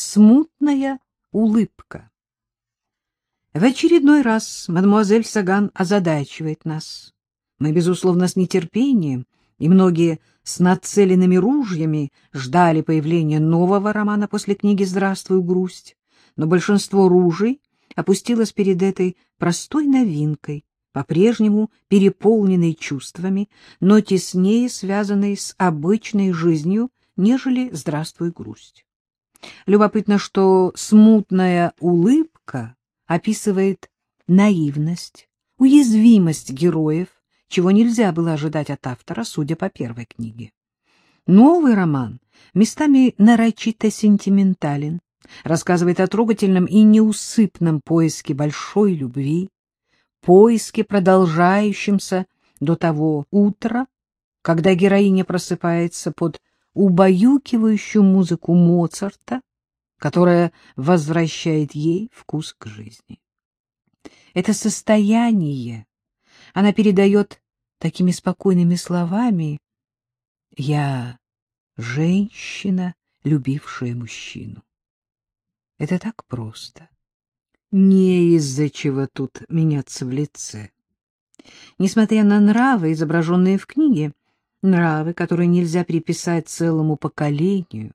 Смутная улыбка. В очередной раз мадемуазель Саган озадачивает нас. Мы, безусловно, с нетерпением, и многие с нацеленными ружьями ждали появления нового романа после книги «Здравствуй, грусть», но большинство ружей опустилось перед этой простой новинкой, по-прежнему переполненной чувствами, но теснее связанной с обычной жизнью, нежели «Здравствуй, грусть». Любопытно, что смутная улыбка описывает наивность, уязвимость героев, чего нельзя было ожидать от автора, судя по первой книге. Новый роман местами нарочито сентиментален, рассказывает о трогательном и неусыпном поиске большой любви, поиске, продолжающемся до того утра, когда героиня просыпается под убаюкивающую музыку Моцарта, которая возвращает ей вкус к жизни. Это состояние она передает такими спокойными словами «Я женщина, любившая мужчину». Это так просто. Не из-за чего тут меняться в лице. Несмотря на нравы, изображенные в книге, нравы, которые нельзя приписать целому поколению,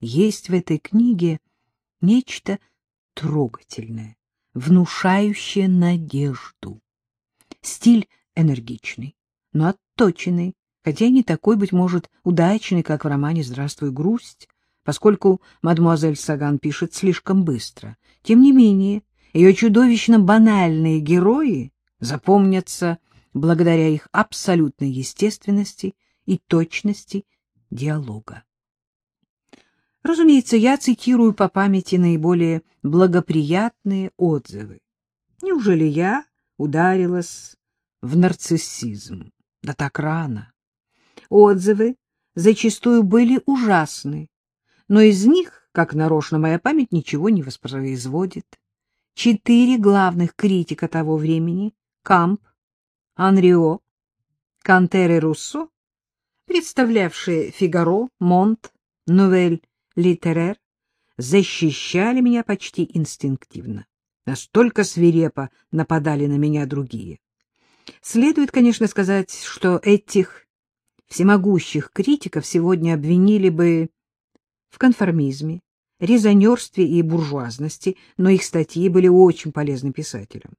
есть в этой книге нечто трогательное, внушающее надежду. Стиль энергичный, но отточенный, хотя не такой, быть может, удачный, как в романе «Здравствуй, грусть», поскольку мадемуазель Саган пишет слишком быстро. Тем не менее, ее чудовищно банальные герои запомнятся благодаря их абсолютной естественности и точности диалога. Разумеется, я цитирую по памяти наиболее благоприятные отзывы. Неужели я ударилась в нарциссизм? Да так рано. Отзывы зачастую были ужасны, но из них, как нарочно моя память, ничего не воспроизводит. Четыре главных критика того времени — Камп, Анрио, Кантер и Руссо, представлявшие Фигаро, Монт, Новель Литерер, защищали меня почти инстинктивно. Настолько свирепо нападали на меня другие. Следует, конечно, сказать, что этих всемогущих критиков сегодня обвинили бы в конформизме, резонерстве и буржуазности, но их статьи были очень полезны писателям.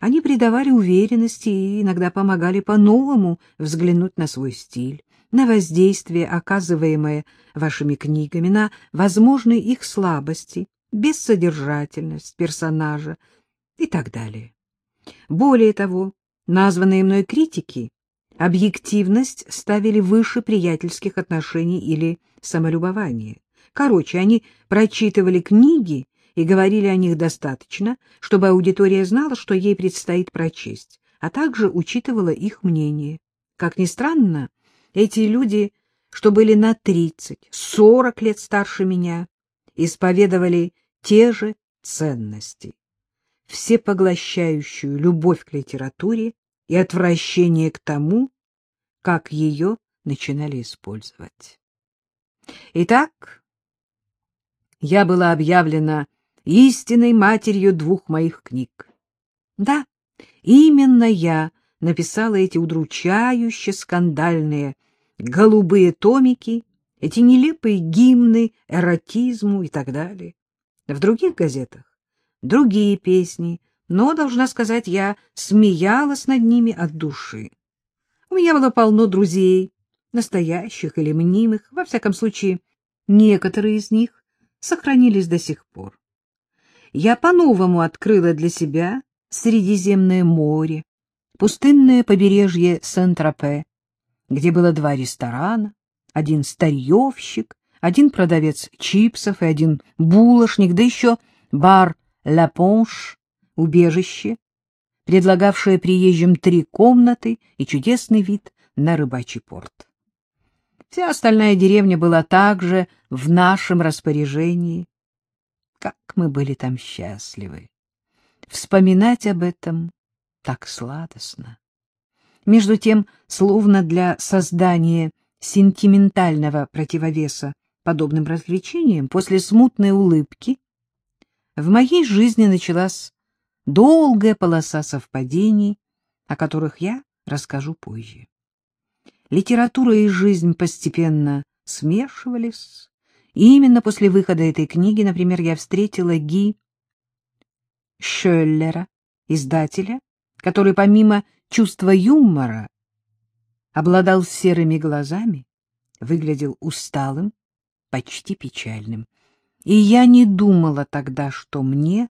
Они придавали уверенности и иногда помогали по-новому взглянуть на свой стиль, на воздействие, оказываемое вашими книгами, на возможные их слабости, бессодержательность персонажа и так далее. Более того, названные мной критики объективность ставили выше приятельских отношений или самолюбования. Короче, они прочитывали книги и говорили о них достаточно, чтобы аудитория знала, что ей предстоит прочесть, а также учитывала их мнение. Как ни странно, эти люди, что были на 30-40 лет старше меня, исповедовали те же ценности. Всепоглощающую любовь к литературе и отвращение к тому, как ее начинали использовать. Итак, я была объявлена истинной матерью двух моих книг. Да, именно я написала эти удручающе скандальные голубые томики, эти нелепые гимны эротизму и так далее. В других газетах другие песни, но, должна сказать, я смеялась над ними от души. У меня было полно друзей, настоящих или мнимых, во всяком случае, некоторые из них сохранились до сих пор. Я по-новому открыла для себя Средиземное море, пустынное побережье Сент-Тропе, где было два ресторана, один старьевщик, один продавец чипсов и один булочник, да еще бар «Ла Понш», убежище, предлагавшее приезжим три комнаты и чудесный вид на рыбачий порт. Вся остальная деревня была также в нашем распоряжении. Мы были там счастливы! Вспоминать об этом так сладостно. Между тем, словно для создания сентиментального противовеса подобным развлечениям, после смутной улыбки, в моей жизни началась долгая полоса совпадений, о которых я расскажу позже. Литература и жизнь постепенно смешивались, и именно после выхода этой книги, например, я встретила Ги Шеллера, издателя, который помимо чувства юмора обладал серыми глазами, выглядел усталым, почти печальным. И я не думала тогда, что мне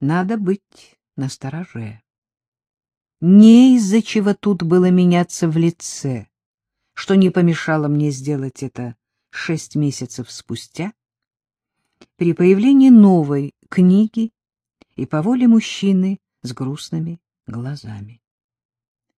надо быть настороже. Не из-за чего тут было меняться в лице, что не помешало мне сделать это шесть месяцев спустя, при появлении новой книги и по воле мужчины с грустными глазами.